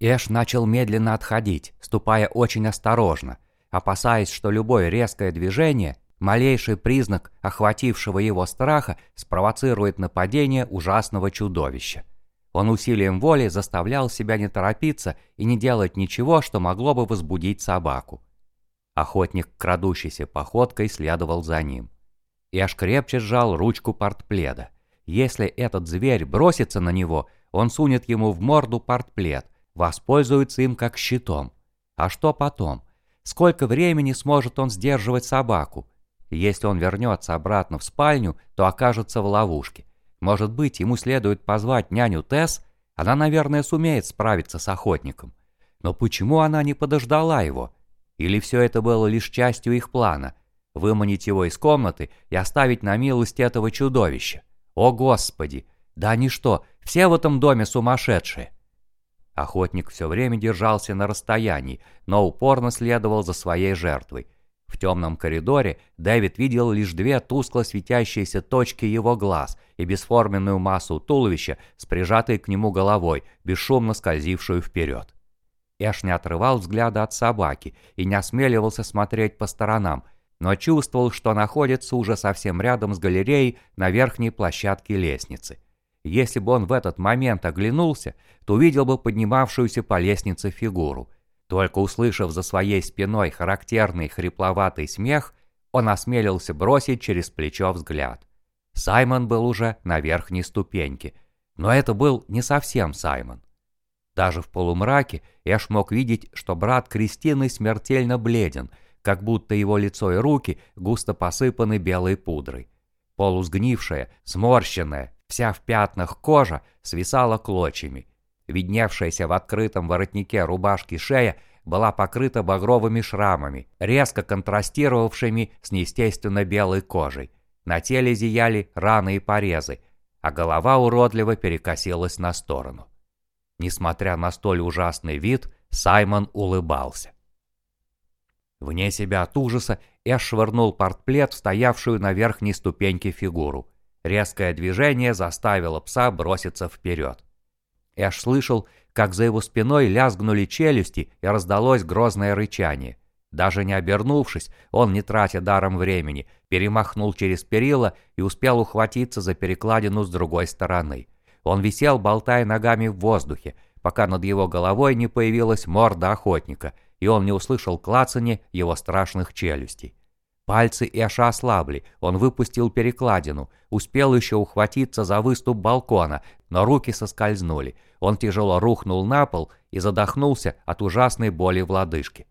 Эш начал медленно отходить, ступая очень осторожно, опасаясь, что любое резкое движение, малейший признак охватившего его страха, спровоцирует нападение ужасного чудовища. Он усилием воли заставлял себя не торопиться и не делать ничего, что могло бы возбудить собаку. Охотник, крадущейся походкой, следовал за ним. Эш крепче сжал ручку портпледа. Если этот зверь бросится на него, он сунет ему в морду портплед, воспользуется им как щитом. А что потом? Сколько времени сможет он сдерживать собаку? Если он вернется обратно в спальню, то окажется в ловушке. Может быть, ему следует позвать няню Тесс? Она, наверное, сумеет справиться с охотником. Но почему она не подождала его? Или все это было лишь частью их плана? Выманить его из комнаты и оставить на милость этого чудовища? О, Господи! Да они что, все в этом доме сумасшедшие? Охотник все время держался на расстоянии, но упорно следовал за своей жертвой. В темном коридоре Дэвид видел лишь две тускло светящиеся точки его глаз и бесформенную массу туловища с прижатой к нему головой, бесшумно скользившую вперед. Эш не отрывал взгляда от собаки и не осмеливался смотреть по сторонам, но чувствовал, что находится уже совсем рядом с галереей на верхней площадке лестницы. Если бы он в этот момент оглянулся, то увидел бы поднимавшуюся по лестнице фигуру. Только услышав за своей спиной характерный хрипловатый смех, он осмелился бросить через плечо взгляд. Саймон был уже на верхней ступеньке, но это был не совсем Саймон. Даже в полумраке Эш мог видеть, что брат Кристины смертельно бледен, как будто его лицо и руки густо посыпаны белой пудрой. Полусгнившая, сморщенная, вся в пятнах кожа свисала клочьями. Видневшаяся в открытом воротнике рубашки шея была покрыта багровыми шрамами, резко контрастировавшими с неестественно белой кожей. На теле зияли раны и порезы, а голова уродливо перекосилась на сторону. Несмотря на столь ужасный вид, Саймон улыбался. Вне себя от ужаса Эш швырнул портплет в стоявшую на верхней ступеньке фигуру. Резкое движение заставило пса броситься вперед. Эш слышал, как за его спиной лязгнули челюсти и раздалось грозное рычание. Даже не обернувшись, он, не тратя даром времени, перемахнул через перила и успел ухватиться за перекладину с другой стороны. Он висел, болтая ногами в воздухе, пока над его головой не появилась морда охотника, и он не услышал клацания его страшных челюстей. Пальцы Эша ослабли, он выпустил перекладину, успел еще ухватиться за выступ балкона, но руки соскользнули. Он тяжело рухнул на пол и задохнулся от ужасной боли в лодыжке.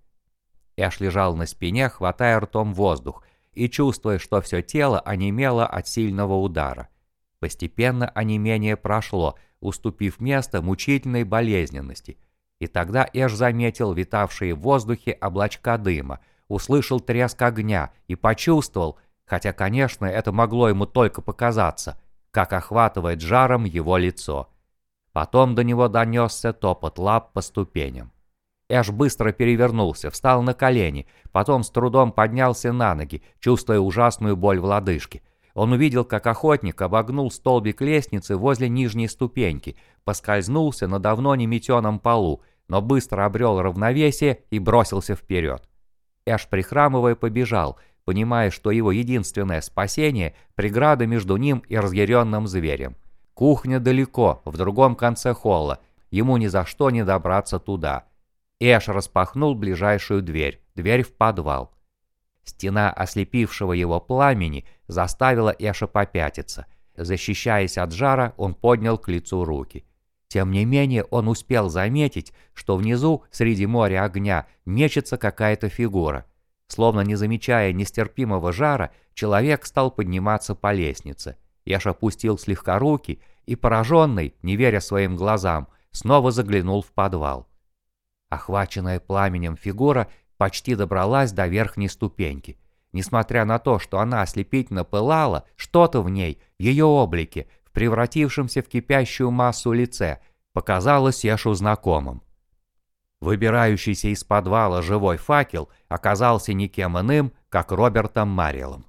Эш лежал на спине, хватая ртом воздух, и чувствуя, что все тело онемело от сильного удара. Постепенно онемение прошло, уступив место мучительной болезненности. И тогда Эш заметил витавшие в воздухе облачка дыма, услышал треск огня и почувствовал, хотя, конечно, это могло ему только показаться, как охватывает жаром его лицо. Потом до него донесся топот лап по ступеням. Эш быстро перевернулся, встал на колени, потом с трудом поднялся на ноги, чувствуя ужасную боль в лодыжке. Он увидел, как охотник обогнул столбик лестницы возле нижней ступеньки, поскользнулся на давно неметеном полу, но быстро обрел равновесие и бросился вперед. Эш, прихрамывая, побежал, понимая, что его единственное спасение – преграда между ним и разъяренным зверем. Кухня далеко, в другом конце холла, ему ни за что не добраться туда. Эш распахнул ближайшую дверь, дверь в подвал. Стена ослепившего его пламени заставила Эша попятиться. Защищаясь от жара, он поднял к лицу руки. Тем не менее, он успел заметить, что внизу, среди моря огня, мечется какая-то фигура. Словно не замечая нестерпимого жара, человек стал подниматься по лестнице. Эш опустил слегка руки и, пораженный, не веря своим глазам, снова заглянул в подвал. Охваченная пламенем фигура почти добралась до верхней ступеньки. Несмотря на то, что она ослепительно пылала, что-то в ней, в ее облике, превратившемся в кипящую массу лице, показалось Эшу знакомым. Выбирающийся из подвала живой факел оказался никем иным, как Робертом Марилом.